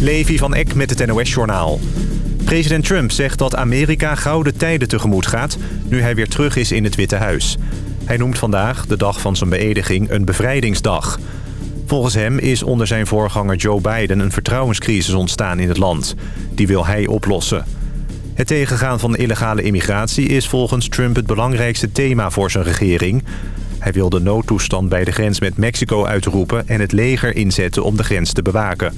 Levi van Eck met het NOS-journaal. President Trump zegt dat Amerika gouden tijden tegemoet gaat... nu hij weer terug is in het Witte Huis. Hij noemt vandaag, de dag van zijn beëdiging, een bevrijdingsdag. Volgens hem is onder zijn voorganger Joe Biden een vertrouwenscrisis ontstaan in het land. Die wil hij oplossen. Het tegengaan van illegale immigratie is volgens Trump het belangrijkste thema voor zijn regering... Hij wil de noodtoestand bij de grens met Mexico uitroepen... en het leger inzetten om de grens te bewaken.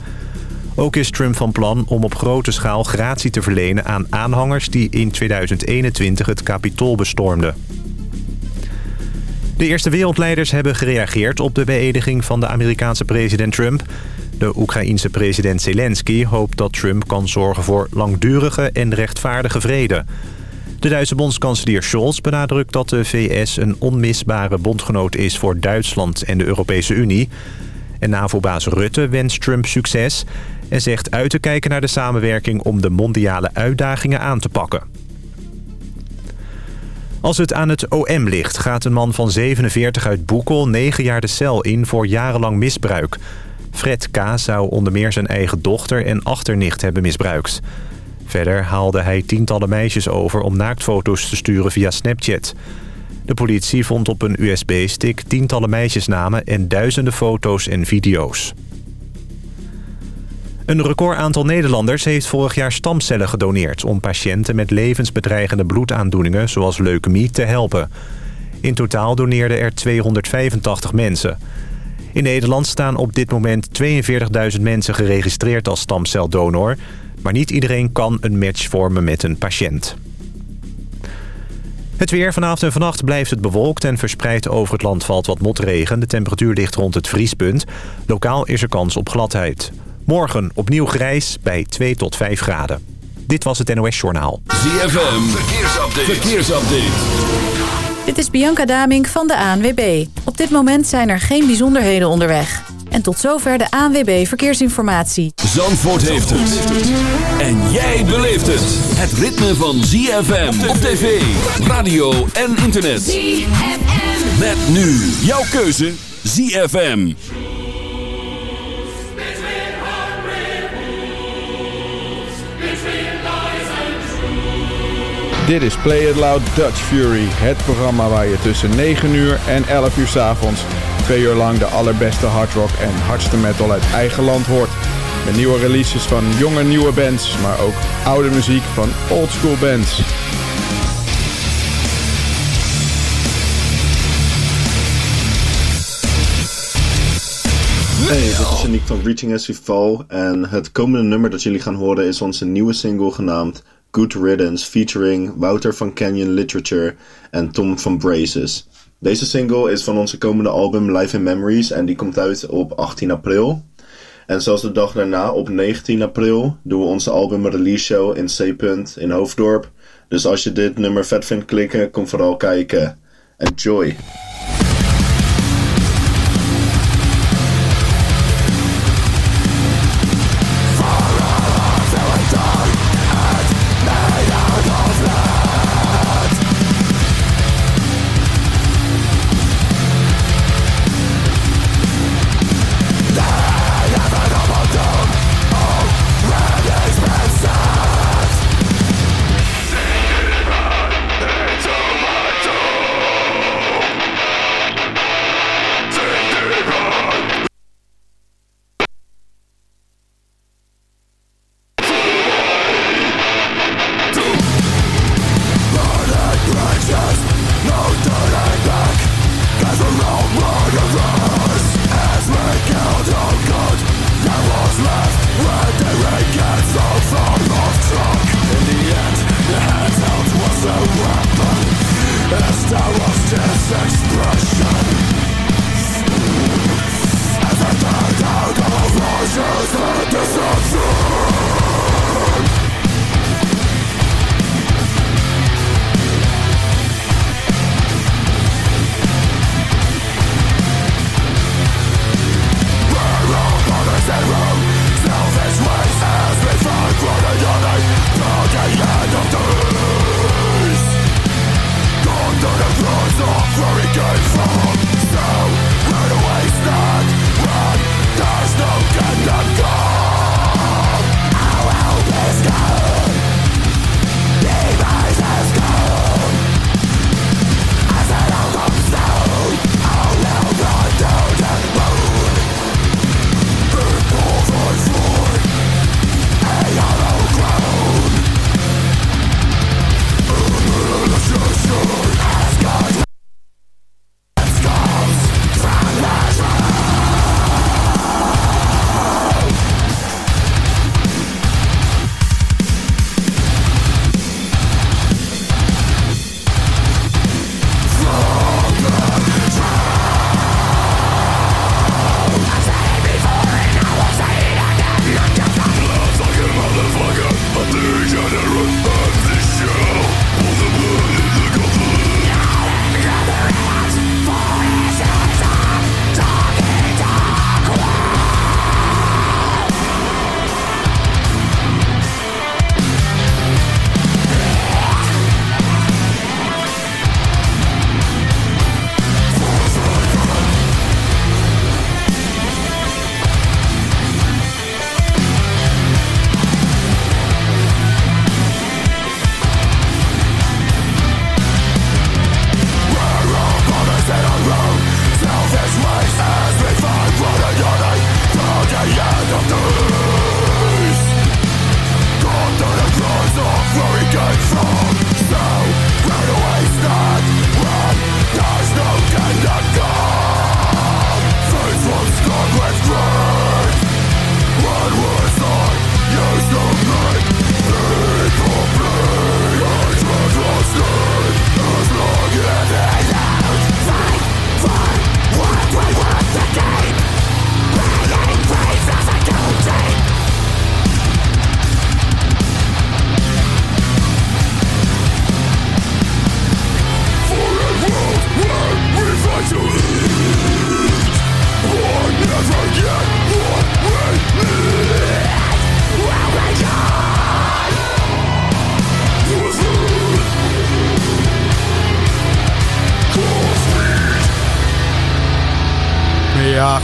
Ook is Trump van plan om op grote schaal gratie te verlenen aan aanhangers... die in 2021 het Capitool bestormden. De eerste wereldleiders hebben gereageerd op de beëdiging van de Amerikaanse president Trump. De Oekraïense president Zelensky hoopt dat Trump kan zorgen voor langdurige en rechtvaardige vrede... De Duitse bondskanselier Scholz benadrukt dat de VS een onmisbare bondgenoot is voor Duitsland en de Europese Unie. En NAVO-baas Rutte wenst Trump succes en zegt uit te kijken naar de samenwerking om de mondiale uitdagingen aan te pakken. Als het aan het OM ligt, gaat een man van 47 uit Boekel 9 jaar de cel in voor jarenlang misbruik. Fred K. zou onder meer zijn eigen dochter en achternicht hebben misbruikt. Verder haalde hij tientallen meisjes over om naaktfoto's te sturen via Snapchat. De politie vond op een USB-stick tientallen meisjesnamen en duizenden foto's en video's. Een record aantal Nederlanders heeft vorig jaar stamcellen gedoneerd... om patiënten met levensbedreigende bloedaandoeningen zoals leukemie te helpen. In totaal doneerden er 285 mensen. In Nederland staan op dit moment 42.000 mensen geregistreerd als stamceldonor... Maar niet iedereen kan een match vormen met een patiënt. Het weer vanavond en vannacht blijft het bewolkt en verspreid over het land valt wat motregen. De temperatuur ligt rond het vriespunt. Lokaal is er kans op gladheid. Morgen opnieuw grijs bij 2 tot 5 graden. Dit was het NOS Journaal. ZFM, verkeersupdate. verkeersupdate. Dit is Bianca Damink van de ANWB. Op dit moment zijn er geen bijzonderheden onderweg. En tot zover de ANWB Verkeersinformatie. Zandvoort heeft het. En jij beleeft het. Het ritme van ZFM op tv, radio en internet. ZFM. Met nu jouw keuze ZFM. Dit is Play It Loud Dutch Fury, het programma waar je tussen 9 uur en 11 uur s avonds twee uur lang de allerbeste hardrock en hardste metal uit eigen land hoort. Met nieuwe releases van jonge nieuwe bands, maar ook oude muziek van oldschool bands. Hey, dit is Nick van Reaching As We Fall en het komende nummer dat jullie gaan horen is onze nieuwe single genaamd Good Riddance featuring Wouter van Canyon Literature en Tom van Braces. Deze single is van onze komende album Live in Memories en die komt uit op 18 april. En zoals de dag daarna, op 19 april, doen we onze album release show in C. in Hoofddorp. Dus als je dit nummer vet vindt klikken, kom vooral kijken. Enjoy!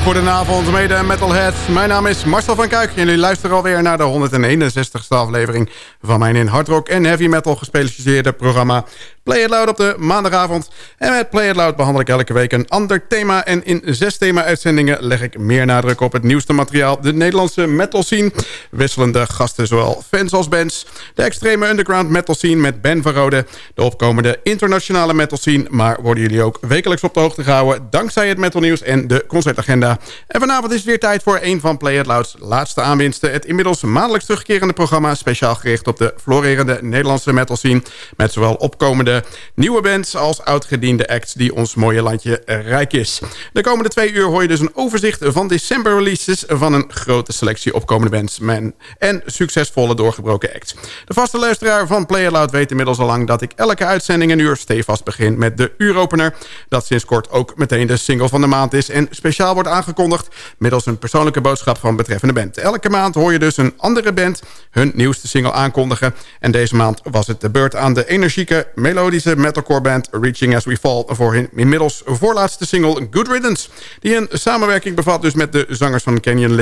Goedenavond mede metalheads. Mijn naam is Marcel van Kuik jullie luisteren alweer naar de 161ste aflevering van mijn in hard rock en heavy metal gespecialiseerde programma Play It Loud op de maandagavond. En met Play It Loud behandel ik elke week een ander thema. En in zes thema-uitzendingen leg ik meer nadruk op het nieuwste materiaal. De Nederlandse metal scene. Wisselende gasten, zowel fans als bands. De extreme underground metal scene met Ben van Rode. De opkomende internationale metal scene. Maar worden jullie ook wekelijks op de hoogte gehouden... dankzij het metal nieuws en de concertagenda. En vanavond is het weer tijd voor een van Play It Loud's laatste aanwinsten. Het inmiddels maandelijks terugkerende programma... speciaal gericht op de florerende Nederlandse metal scene. Met zowel opkomende nieuwe bands als oudgediende acts die ons mooie landje rijk is. De komende twee uur hoor je dus een overzicht van december releases van een grote selectie opkomende bands en succesvolle doorgebroken acts. De vaste luisteraar van Play Loud weet inmiddels al lang dat ik elke uitzending een uur stevast begin met de uuropener. Dat sinds kort ook meteen de single van de maand is en speciaal wordt aangekondigd middels een persoonlijke boodschap van betreffende band. Elke maand hoor je dus een andere band hun nieuwste single aankondigen. En deze maand was het de beurt aan de energieke melodie melodische metalcore band Reaching As We Fall... voor hun inmiddels voorlaatste single Good Riddance... die een samenwerking bevat dus met de zangers van Canyon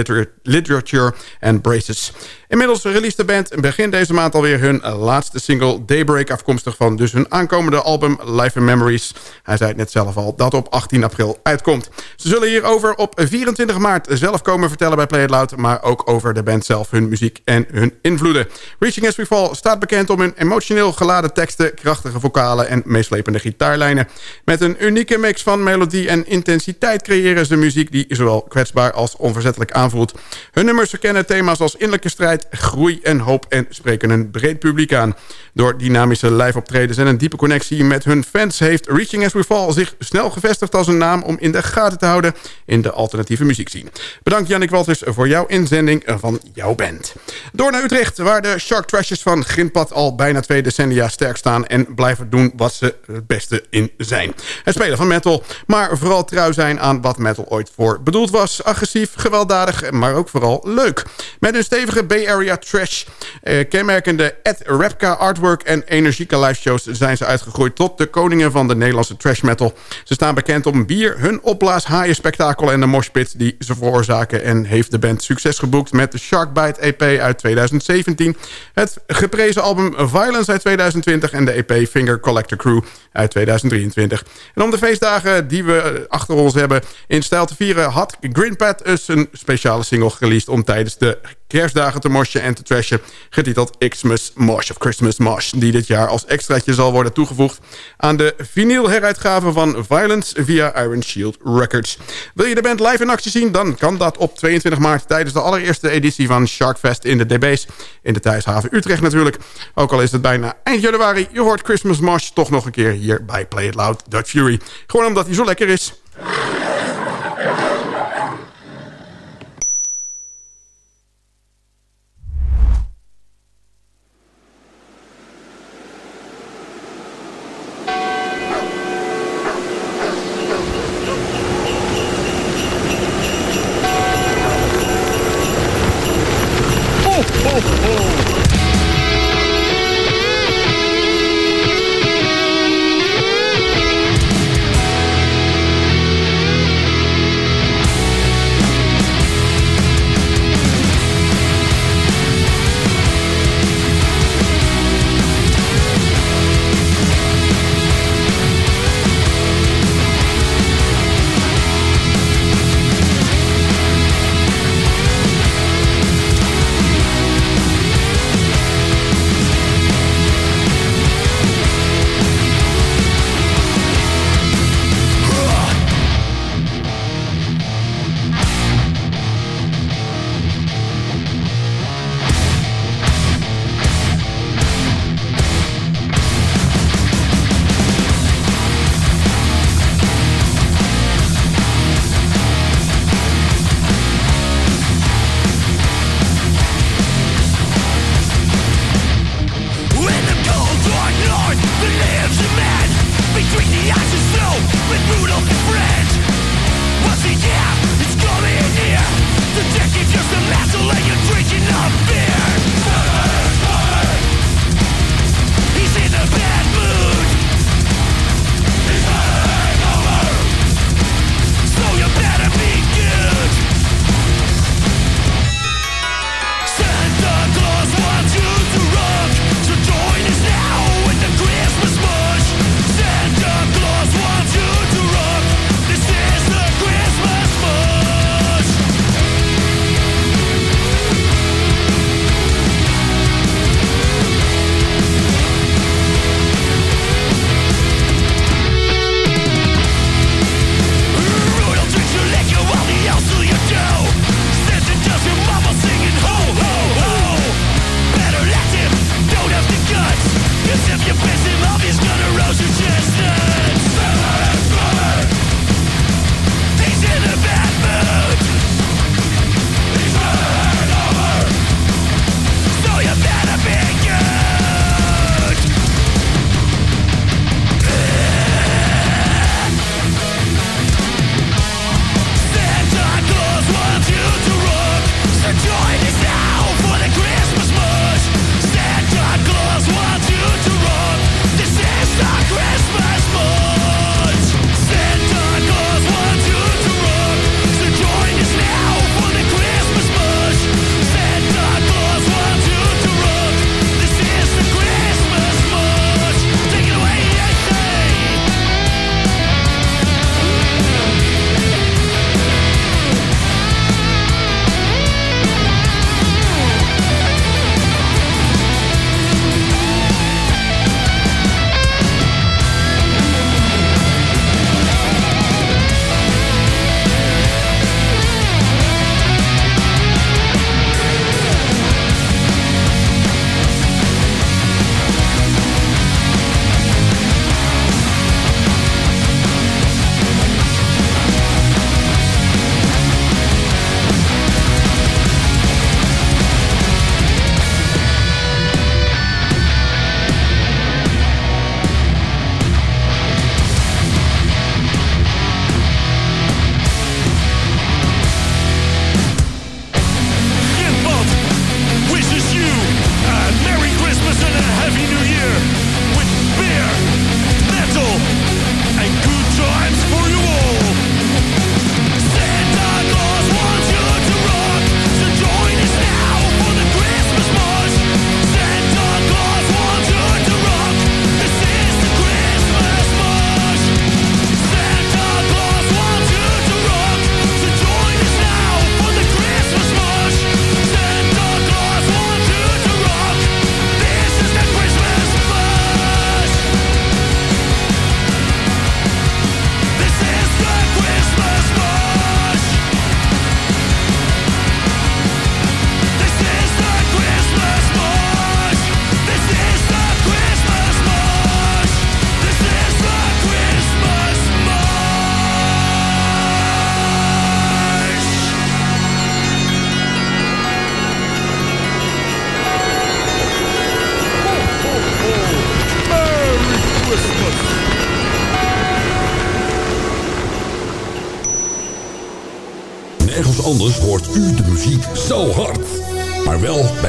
Literature en Braces. Inmiddels release de band begin deze maand alweer hun laatste single Daybreak... afkomstig van dus hun aankomende album Life in Memories. Hij zei het net zelf al, dat op 18 april uitkomt. Ze zullen hierover op 24 maart zelf komen vertellen bij Play It Loud... maar ook over de band zelf, hun muziek en hun invloeden. Reaching As We Fall staat bekend om hun emotioneel geladen teksten... krachtige vocalen en meeslepende gitaarlijnen. Met een unieke mix van melodie en intensiteit creëren ze muziek... die zowel kwetsbaar als onverzettelijk aanvoelt. Hun nummers verkennen thema's als innerlijke strijd groei en hoop en spreken een breed publiek aan. Door dynamische live optredens en een diepe connectie met hun fans... heeft Reaching As We Fall zich snel gevestigd als een naam... om in de gaten te houden in de alternatieve muziekscene. Bedankt Jannik Walters voor jouw inzending van jouw band. Door naar Utrecht, waar de Shark Trashers van Grindpad... al bijna twee decennia sterk staan en blijven doen wat ze het beste in zijn. Het spelen van metal, maar vooral trouw zijn aan wat metal ooit voor bedoeld was. Agressief, gewelddadig, maar ook vooral leuk. Met een stevige BR Area Trash. Eh, kenmerkende Ed Repka artwork en energieke liveshows zijn ze uitgegroeid tot de koningen van de Nederlandse trash metal. Ze staan bekend om bier, hun opblaas haaien spektakel en de moshpit die ze veroorzaken. En heeft de band succes geboekt met de Sharkbite EP uit 2017. Het geprezen album Violence uit 2020 en de EP Finger Collector Crew uit 2023. En om de feestdagen die we achter ons hebben in stijl te vieren... had Greenpad dus een speciale single released om tijdens de kerstdagen te mosje en te trashen... getiteld Xmas Mosh of Christmas Mosh... die dit jaar als extraatje zal worden toegevoegd... aan de vinyl heruitgave van Violence via Iron Shield Records. Wil je de band live in actie zien? Dan kan dat op 22 maart... tijdens de allereerste editie van Sharkfest in de DB's... in de thuishaven Utrecht natuurlijk. Ook al is het bijna eind januari... je hoort Christmas Mosh toch nog een keer hier bij Play It Loud Dutch Fury. Gewoon omdat hij zo lekker is.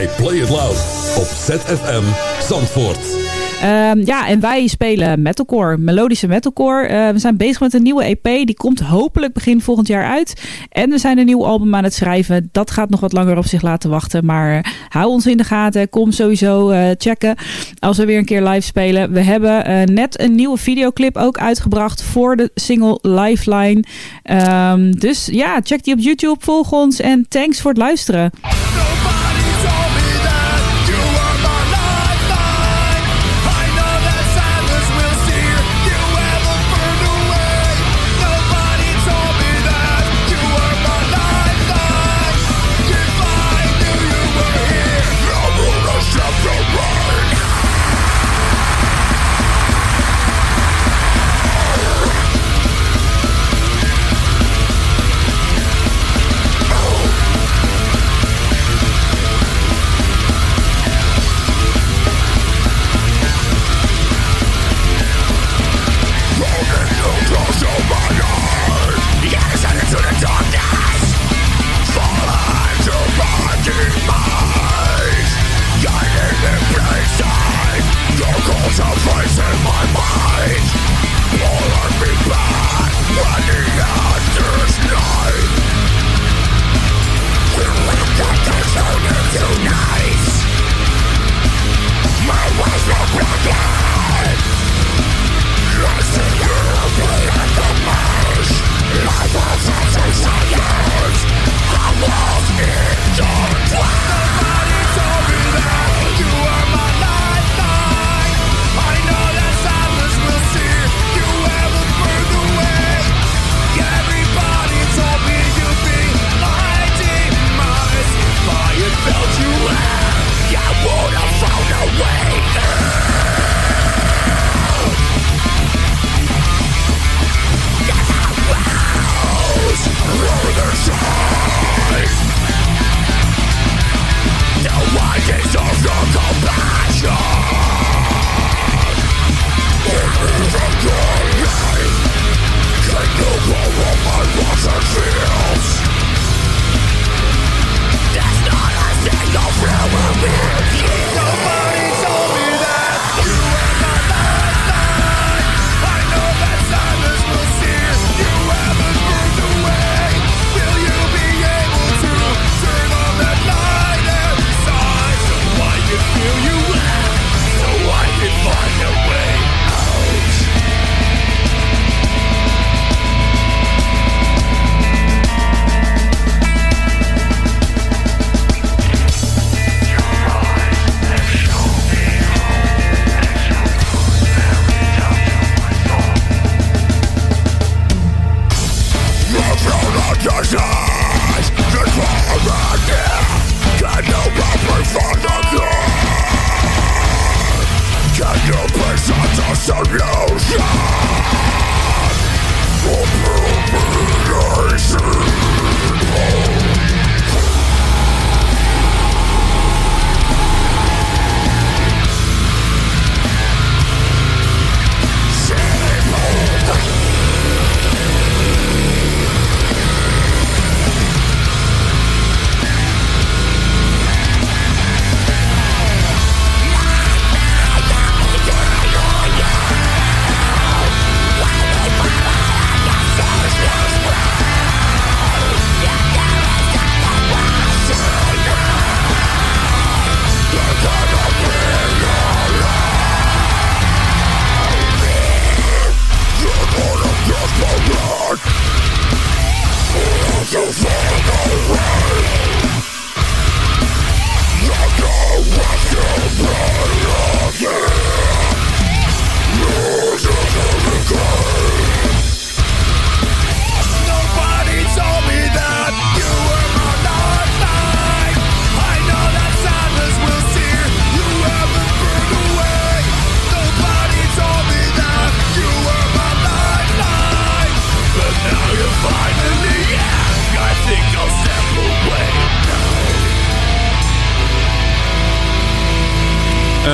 Bij Play It Loud op ZFM Zandvoort. Um, ja, en wij spelen metalcore, melodische metalcore. Uh, we zijn bezig met een nieuwe EP. Die komt hopelijk begin volgend jaar uit. En we zijn een nieuw album aan het schrijven. Dat gaat nog wat langer op zich laten wachten. Maar uh, hou ons in de gaten. Kom sowieso uh, checken als we weer een keer live spelen. We hebben net een nieuwe videoclip ook uitgebracht voor de single Lifeline. Um, dus ja, check die op YouTube. Volg ons en thanks voor het luisteren.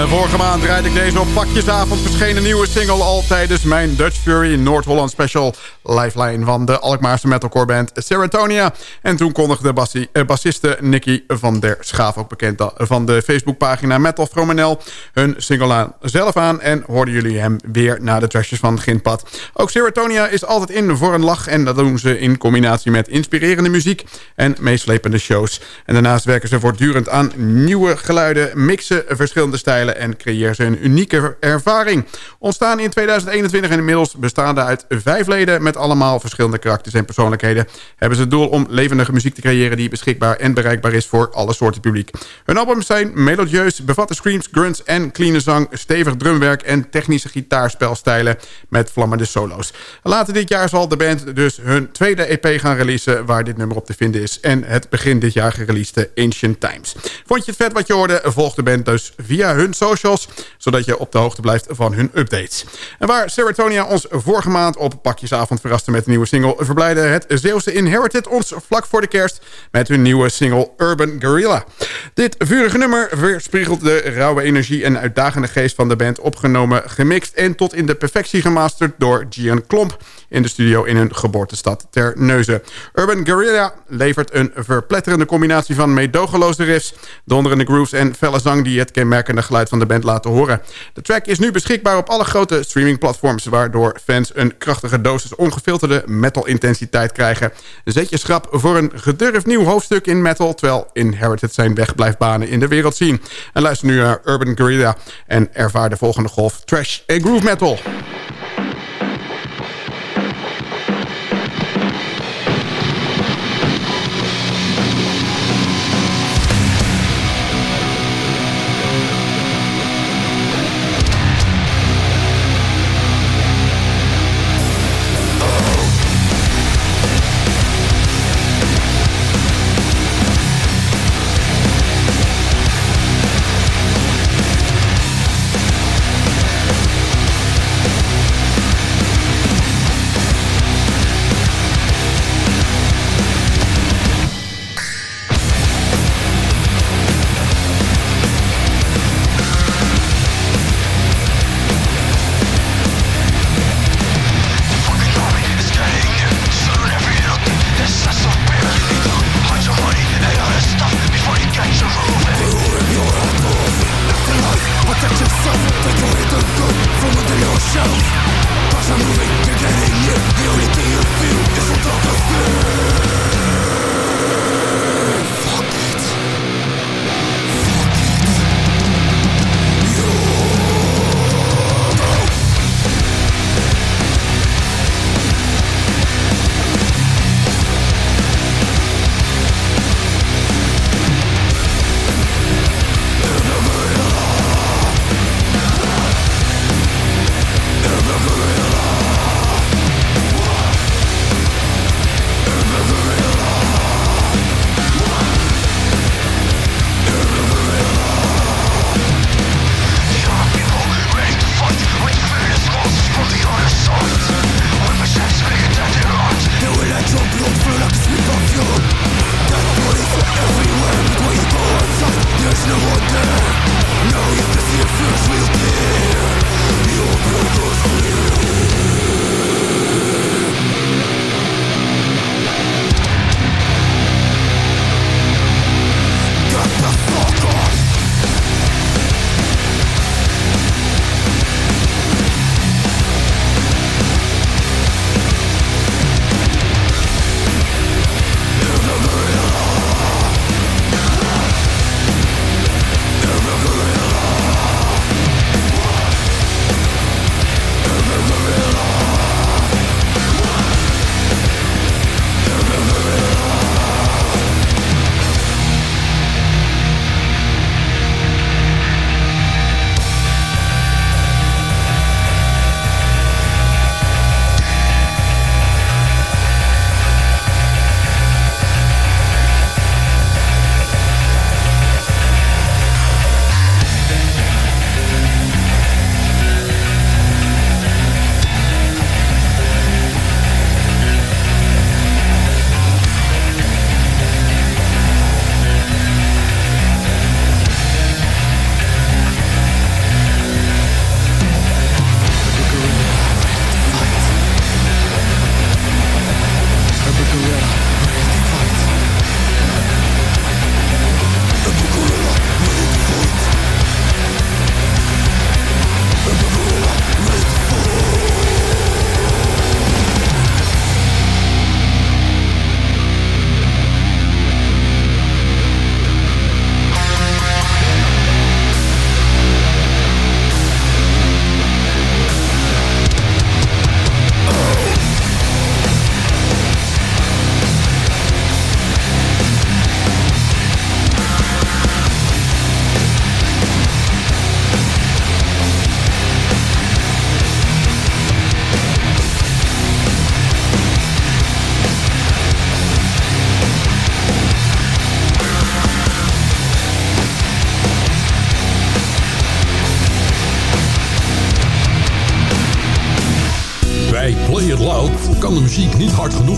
Uh, vorige maand draaide ik deze op pakjesavond verschenen nieuwe single al tijdens mijn Dutch Fury Noord-Holland Special Lifeline van de Alkmaarse metalcore band Serotonia. En toen kondigde bassi, uh, bassiste Nicky van der Schaaf, ook bekend van de Facebookpagina Metal From NL, hun single aan, zelf aan en hoorden jullie hem weer na de trashes van Gindpad. Ook Serotonia is altijd in voor een lach en dat doen ze in combinatie met inspirerende muziek en meeslepende shows. En daarnaast werken ze voortdurend aan nieuwe geluiden, mixen verschillende stijlen en creëren ze een unieke ervaring. Ontstaan in 2021 en inmiddels bestaande uit vijf leden... met allemaal verschillende karakters en persoonlijkheden... hebben ze het doel om levendige muziek te creëren... die beschikbaar en bereikbaar is voor alle soorten publiek. Hun albums zijn melodieus, bevatten screams, grunts en clean zang... stevig drumwerk en technische gitaarspelstijlen met vlammende solo's. Later dit jaar zal de band dus hun tweede EP gaan releasen... waar dit nummer op te vinden is. En het begin dit jaar gereleasede Ancient Times. Vond je het vet wat je hoorde? Volg de band dus via hun socials... zodat je op de hoogte blijft van hun updates. En waar Serotonia ons vorige maand op pakjesavond verraste met een nieuwe single... verblijde het Zeeuwse Inherited ons vlak voor de kerst... met hun nieuwe single Urban Guerrilla. Dit vurige nummer weerspiegelt de rauwe energie en uitdagende geest van de band... opgenomen, gemixt en tot in de perfectie gemasterd door Gian Klomp... in de studio in hun geboortestad Terneuzen. Urban Guerrilla levert een verpletterende combinatie van meedogenloze riffs... donderende grooves en felle zang die het kenmerkende geluid van de band laten horen. De track is nu beschikbaar op alle grote streamingplatforms... waardoor fans een krachtige dosis ongefilterde metal-intensiteit krijgen. Zet je schrap voor een gedurfd nieuw hoofdstuk in metal... terwijl Inherited zijn weg blijft banen in de wereld zien. En luister nu naar Urban Guerrilla en ervaar de volgende golf trash en groove metal.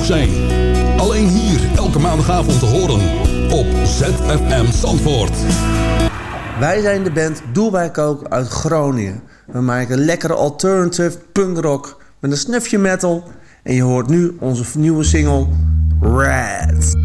Zijn. Alleen hier elke maandagavond te horen op ZFM Zandvoort. Wij zijn de band Doe bij Coke uit Groningen. We maken lekkere alternative punkrock met een snufje metal. En je hoort nu onze nieuwe single Red.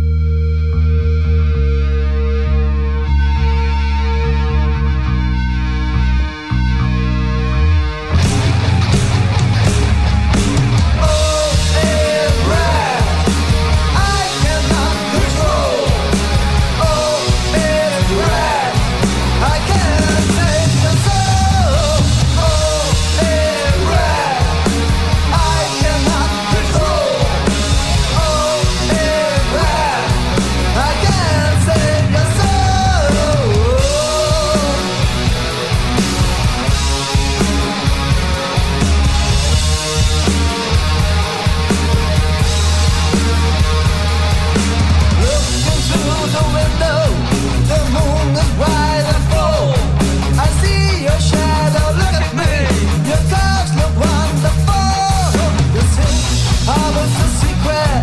De groove van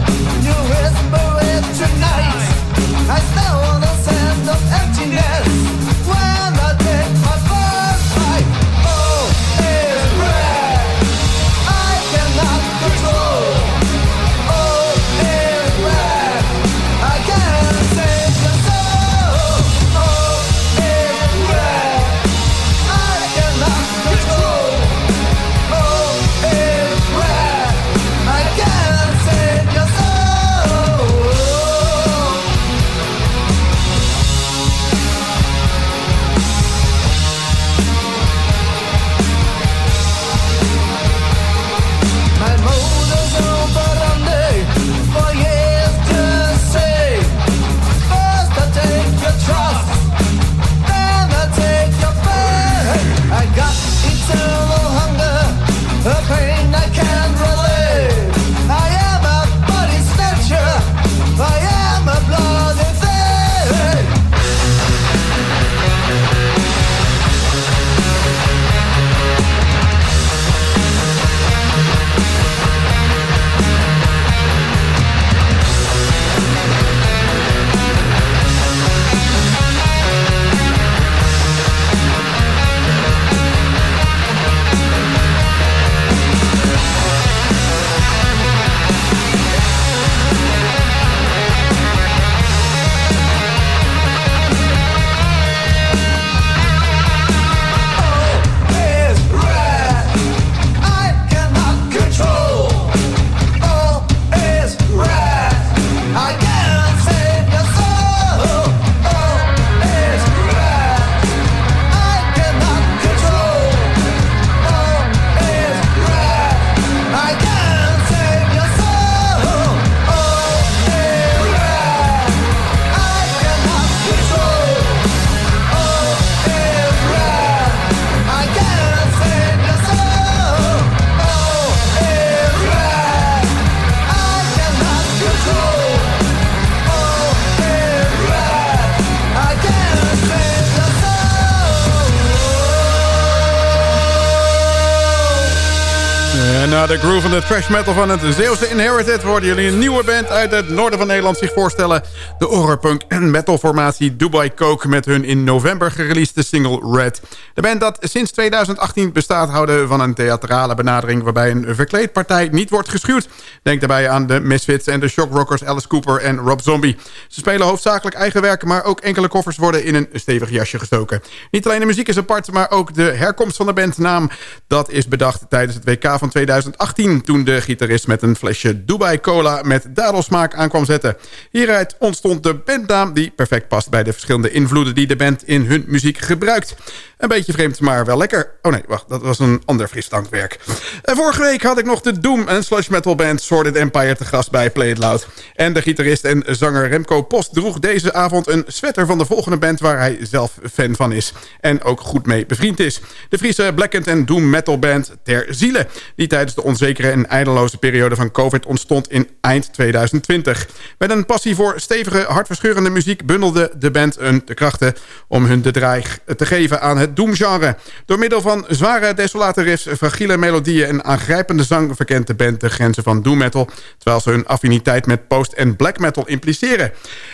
de trash metal van het Zeeuwse Inherited... worden jullie een nieuwe band uit het noorden van Nederland zich voorstellen. De horrorpunk en metalformatie Dubai Coke... met hun in november gereleasede single Red. De band dat sinds 2018 bestaat houden van een theatrale benadering... waarbij een verkleedpartij niet wordt geschuwd. Denk daarbij aan de Misfits en de Shockrockers Alice Cooper en Rob Zombie. Ze spelen hoofdzakelijk eigen werk... maar ook enkele koffers worden in een stevig jasje gestoken. Niet alleen de muziek is apart, maar ook de herkomst van de bandnaam... dat is bedacht tijdens het WK van 2018 2018... toen de gitarist met een flesje Dubai Cola met dadelsmaak aankwam zetten. Hieruit ontstond de bandnaam die perfect past bij de verschillende invloeden... die de band in hun muziek gebruikt. Een beetje vreemd, maar wel lekker. Oh nee, wacht, dat was een ander frisdrankwerk. En vorige week had ik nog de Doom en slush metal band Sordid Empire te gast bij Play It Loud. En de gitarist en zanger Remco Post droeg deze avond een sweater van de volgende band... waar hij zelf fan van is en ook goed mee bevriend is. De Friese Blackened en Doom metal band Ter Ziele, die tijdens de onzekere en eindeloze periode van COVID ontstond in eind 2020. Met een passie voor stevige, hartverscheurende muziek bundelde de band hun krachten om hun de draai te geven aan het doomgenre. Door middel van zware, desolate riffs, fragiele melodieën en aangrijpende zang verkent de band de grenzen van doom metal, terwijl ze hun affiniteit met post- en black metal impliceren.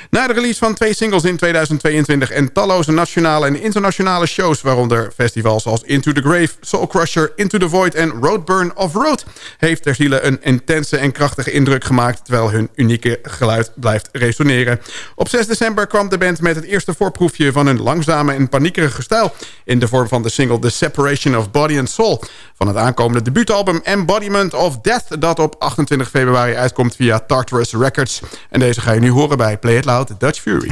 Na de release van twee singles in 2022 en talloze nationale en internationale shows, waaronder festivals als Into the Grave, Soul Crusher, Into the Void en Roadburn of Road, heeft ter een intense en krachtige indruk gemaakt, terwijl hun unieke geluid blijft resoneren. Op 6 december kwam de band met het eerste voorproefje van hun langzame en paniekerige stijl, in de vorm van de single The Separation of Body and Soul, van het aankomende debuutalbum Embodiment of Death, dat op 28 februari uitkomt via Tartarus Records. En deze ga je nu horen bij Play It Loud, Dutch Fury.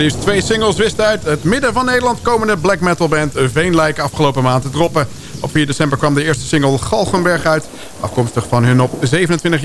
Liefst twee singles wisten uit het midden van Nederland komende black metal band Veenlijk afgelopen maand te droppen. Op 4 december kwam de eerste single Galgenberg uit. Afkomstig van hun op 27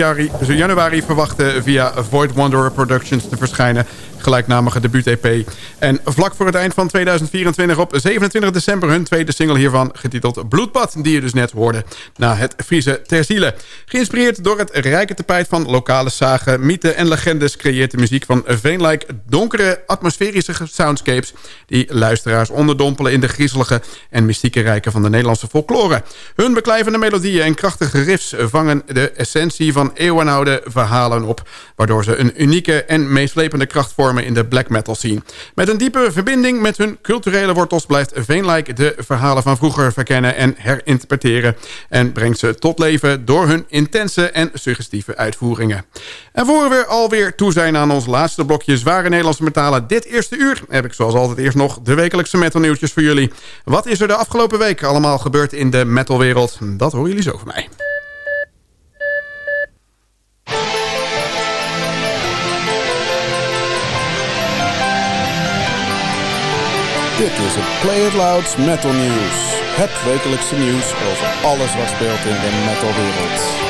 januari verwachte via Void Wanderer Productions te verschijnen gelijknamige debuut-EP. En vlak voor het eind van 2024 op 27 december hun tweede single hiervan... getiteld Bloedbad, die je dus net hoorde na het Friese Terziele. Geïnspireerd door het rijke tapijt van lokale zagen, mythen en legendes... creëert de muziek van Veenlijk donkere atmosferische soundscapes... die luisteraars onderdompelen in de griezelige en mystieke rijken van de Nederlandse folklore. Hun beklijvende melodieën en krachtige riffs vangen de essentie van eeuwenoude verhalen op... waardoor ze een unieke en meeslepende kracht vormen in de black metal scene. Met een diepe verbinding met hun culturele wortels blijft Veenlijk de verhalen van vroeger verkennen en herinterpreteren. En brengt ze tot leven door hun intense en suggestieve uitvoeringen. En voor we alweer toe zijn aan ons laatste blokje zware Nederlandse metalen dit eerste uur... heb ik zoals altijd eerst nog de wekelijkse metal nieuwtjes voor jullie. Wat is er de afgelopen week allemaal gebeurd in de metalwereld? Dat horen jullie zo van mij. Dit is het Play It Loud Metal News. Het wekelijkse nieuws over alles wat speelt in de metalwereld.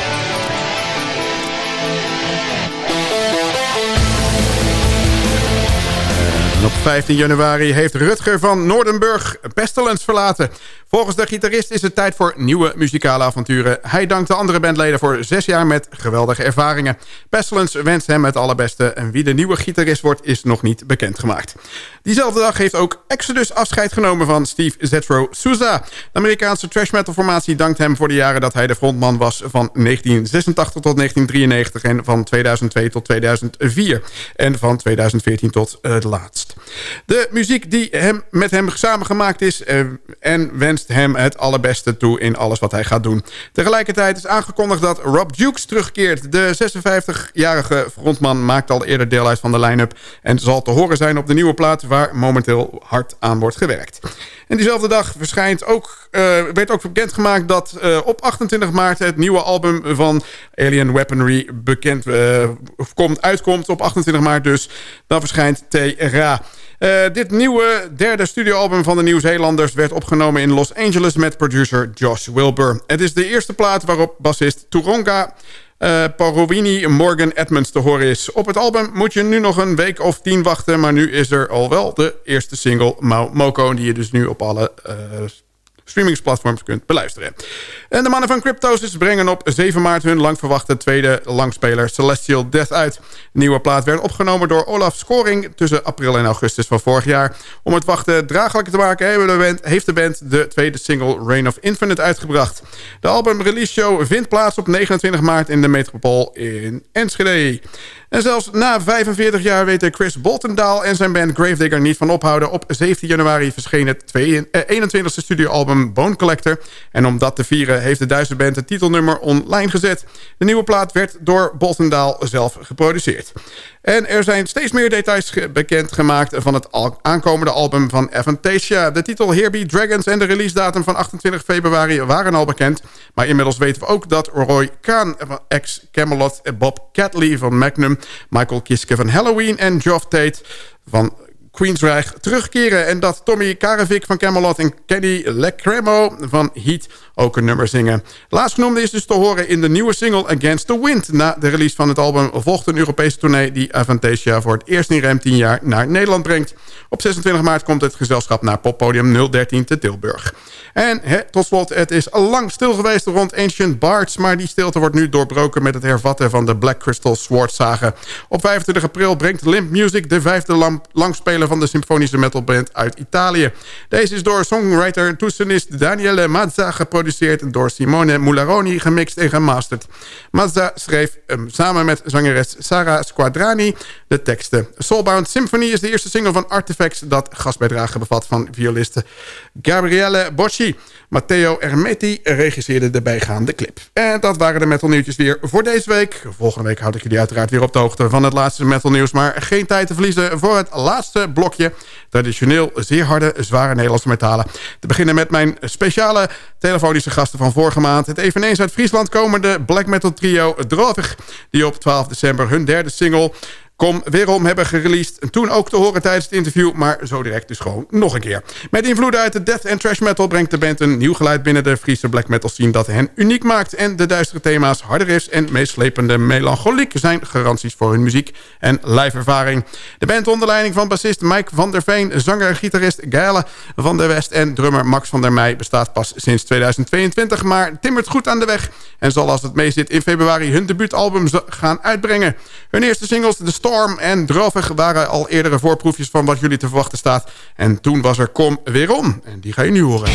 op 15 januari heeft Rutger van Noordenburg Pestilence verlaten. Volgens de gitarist is het tijd voor nieuwe muzikale avonturen. Hij dankt de andere bandleden voor zes jaar met geweldige ervaringen. Pestilence wenst hem het allerbeste en wie de nieuwe gitarist wordt is nog niet bekendgemaakt. Diezelfde dag heeft ook Exodus afscheid genomen van Steve Zetro Souza. De Amerikaanse trash metal formatie dankt hem voor de jaren dat hij de frontman was van 1986 tot 1993 en van 2002 tot 2004 en van 2014 tot het laatst. De muziek die hem, met hem samengemaakt is uh, en wenst hem het allerbeste toe in alles wat hij gaat doen. Tegelijkertijd is aangekondigd dat Rob Dukes terugkeert. De 56-jarige frontman maakt al eerder deel uit van de line-up... en zal te horen zijn op de nieuwe plaat waar momenteel hard aan wordt gewerkt. En diezelfde dag verschijnt ook, uh, werd ook bekendgemaakt dat uh, op 28 maart het nieuwe album van Alien Weaponry bekend uh, komt, uitkomt. Op 28 maart dus. Dan verschijnt T-Ra. Uh, dit nieuwe derde studioalbum van de Nieuw-Zeelanders... werd opgenomen in Los Angeles met producer Josh Wilbur. Het is de eerste plaat waarop bassist Turonga... Uh, Parowini Morgan Edmonds te horen is. Op het album moet je nu nog een week of tien wachten... maar nu is er al wel de eerste single Moko... die je dus nu op alle uh, streamingsplatforms kunt beluisteren. En de mannen van Cryptosis brengen op 7 maart hun lang verwachte tweede langspeler Celestial Death uit. De nieuwe plaat werd opgenomen door Olaf Scoring tussen april en augustus van vorig jaar. Om het wachten draaglijker te maken heeft de band de tweede single Reign of Infinite uitgebracht. De album release show vindt plaats op 29 maart in de Metropool in Enschede. En zelfs na 45 jaar weten Chris Boltendaal en zijn band Gravedigger niet van ophouden. Op 17 januari verscheen het 21e eh, studioalbum Bone Collector. En om dat te vieren heeft de Duitse band het titelnummer online gezet. De nieuwe plaat werd door Boltendaal zelf geproduceerd. En er zijn steeds meer details bekendgemaakt van het aankomende album van Avantasia. De titel Here Dragons en de release datum van 28 februari waren al bekend. Maar inmiddels weten we ook dat Roy Kahn van ex-Camelot, Bob Catley van Magnum... Michael Kiske van Halloween en Geoff Tate van Queensrÿche terugkeren. En dat Tommy Karavik van Camelot en Kenny Lecremo van Heat ook een nummer zingen. Laatstgenoemde is dus te horen in de nieuwe single Against the Wind. Na de release van het album volgt een Europese tournee... die Avantasia voor het eerst in ruim 10 jaar naar Nederland brengt. Op 26 maart komt het gezelschap naar poppodium 013 te Tilburg. En tot slot, het is lang stil geweest rond Ancient Bards... maar die stilte wordt nu doorbroken met het hervatten van de Black Crystal Sword Saga. Op 25 april brengt Limp Music de vijfde langspeler van de symfonische metalband uit Italië. Deze is door songwriter en toetsenist Daniele Mazza geproduceerd... en door Simone Mularoni gemixt en gemasterd. Mazza schreef um, samen met zangeres Sara Squadrani de teksten. Soulbound Symphony is de eerste single van Artifacts... dat gastbijdrage bevat van violiste Gabriele Bocci. Matteo Ermetti regisseerde de bijgaande clip. En dat waren de metal nieuwtjes weer voor deze week. Volgende week houd ik jullie uiteraard weer op de hoogte van het laatste metal nieuws. Maar geen tijd te verliezen voor het laatste blokje. Traditioneel zeer harde, zware Nederlandse metalen. Te beginnen met mijn speciale gasten van vorige maand. Het eveneens uit Friesland komende black metal trio Drovig. Die op 12 december hun derde single Kom Weerom hebben gereleased. En toen ook te horen tijdens het interview, maar zo direct dus gewoon nog een keer. Met invloeden uit de death en trash metal brengt de band een nieuw geluid binnen de Friese black metal scene dat hen uniek maakt. En de duistere thema's, harde riffs en meeslepende melancholiek zijn garanties voor hun muziek en live ervaring. De band onder leiding van bassist Mike van der Veen, zanger en gitarist Gaelle van der West en drummer Max van der Meij bestaat pas sinds 2022, maar timmert goed aan de weg en zal als het meezit in februari hun debuutalbum gaan uitbrengen. Hun eerste singles, de Storm en Drovig waren al eerdere voorproefjes van wat jullie te verwachten staat. En toen was er Kom Weerom. En die ga je nu horen.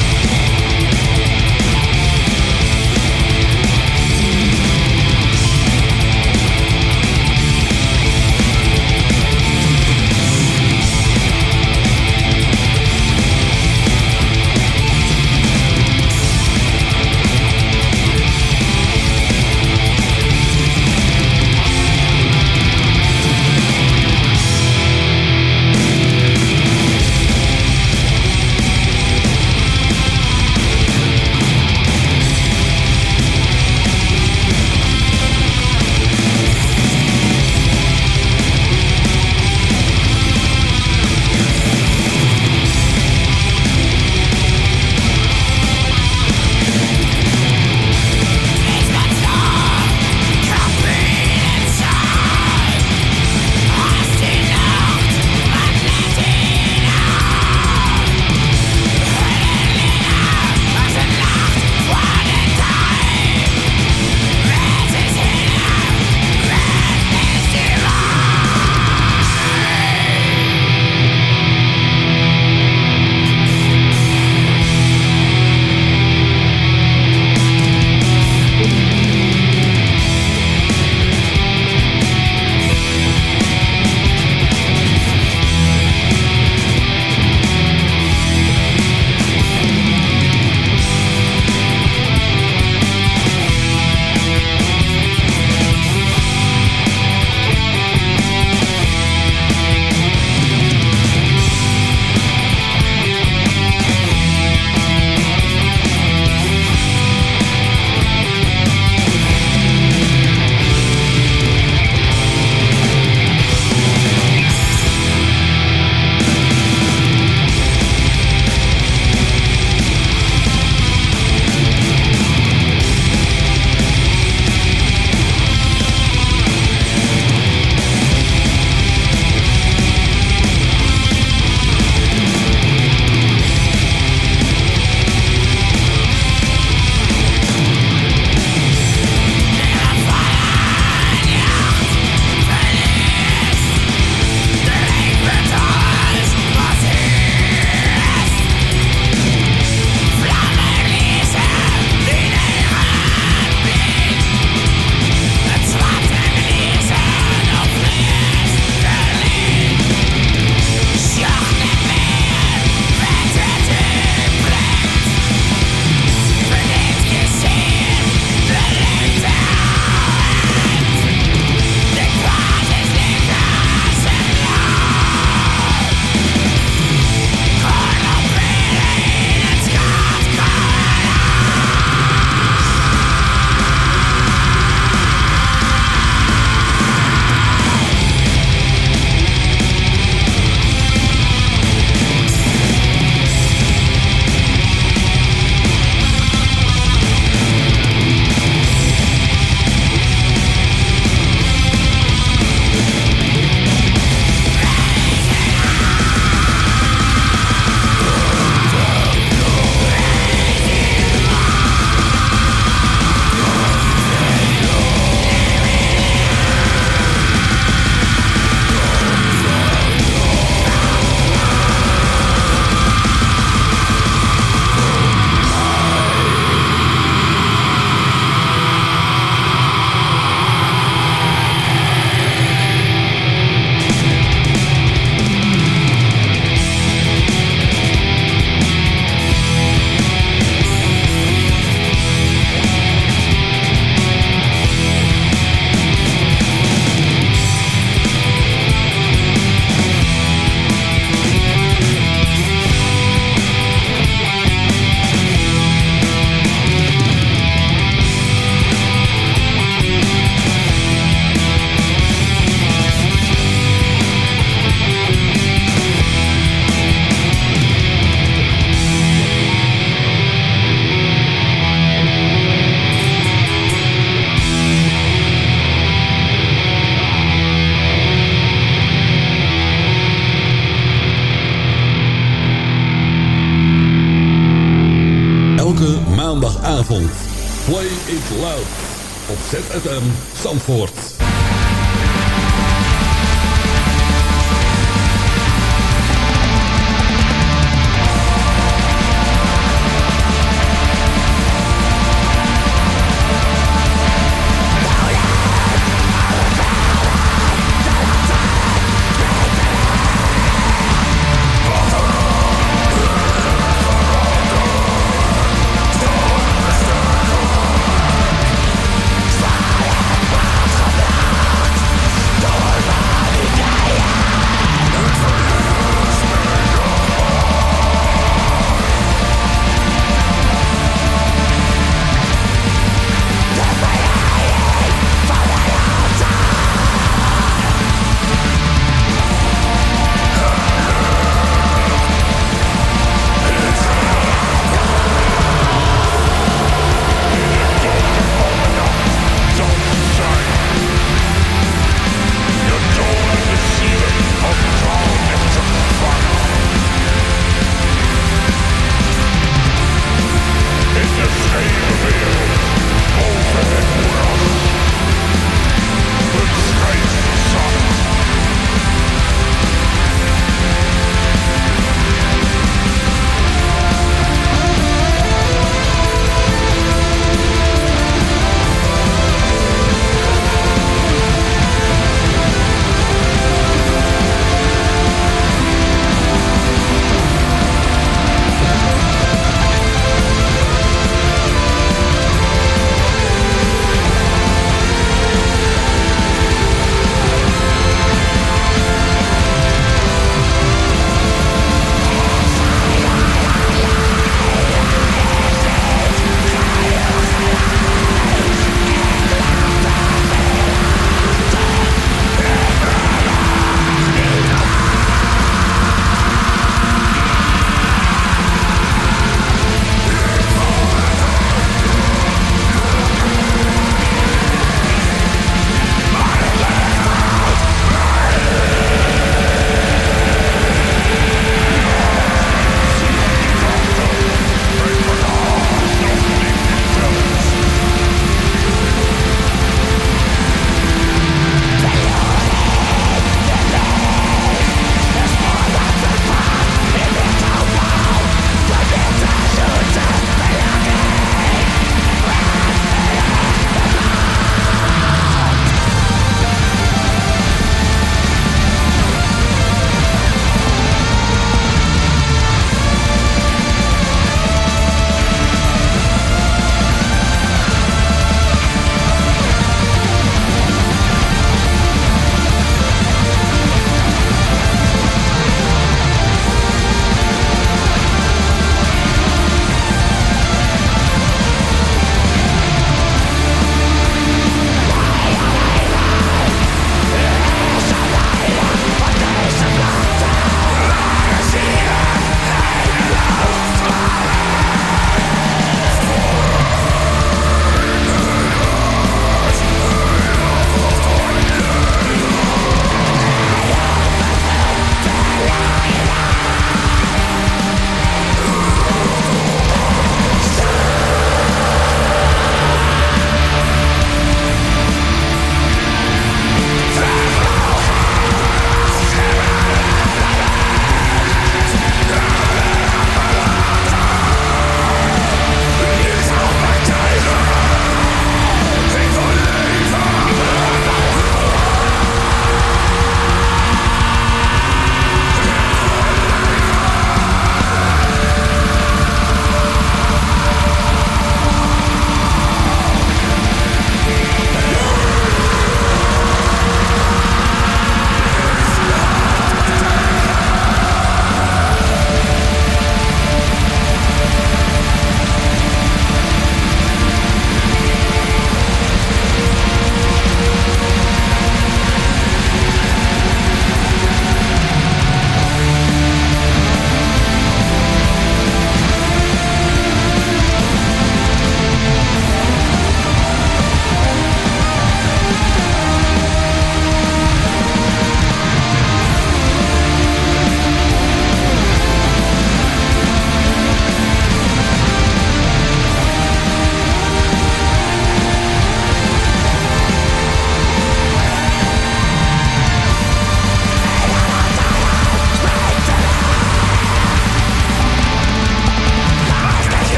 ZFM Zandvoort.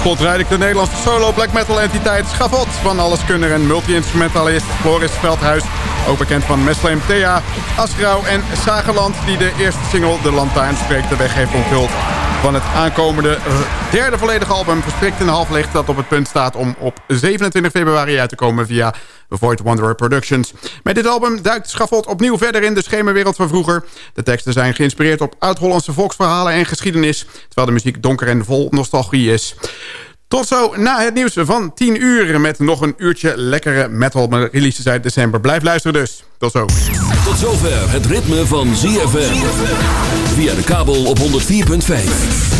Slot rijd ik de Nederlandse solo black metal entiteit Schavot... van alleskunner en multi-instrumentalist Floris Veldhuis... ook bekend van Meslem Thea, Asgrauw en Sagerland... die de eerste single De Lantaarn spreekt de weg heeft onthuld. Van het aankomende derde volledige album Verstrikt in half licht... dat op het punt staat om op 27 februari uit te komen via Void Wanderer Productions. Met dit album duikt Schafot opnieuw verder in de schemerwereld van vroeger. De teksten zijn geïnspireerd op oud-Hollandse volksverhalen en geschiedenis... terwijl de muziek donker en vol nostalgie is. Tot zo na het nieuws van 10 uur met nog een uurtje lekkere metal releases uit december. Blijf luisteren dus. Tot zo. Tot zover het ritme van ZFM. Via de kabel op 104.5.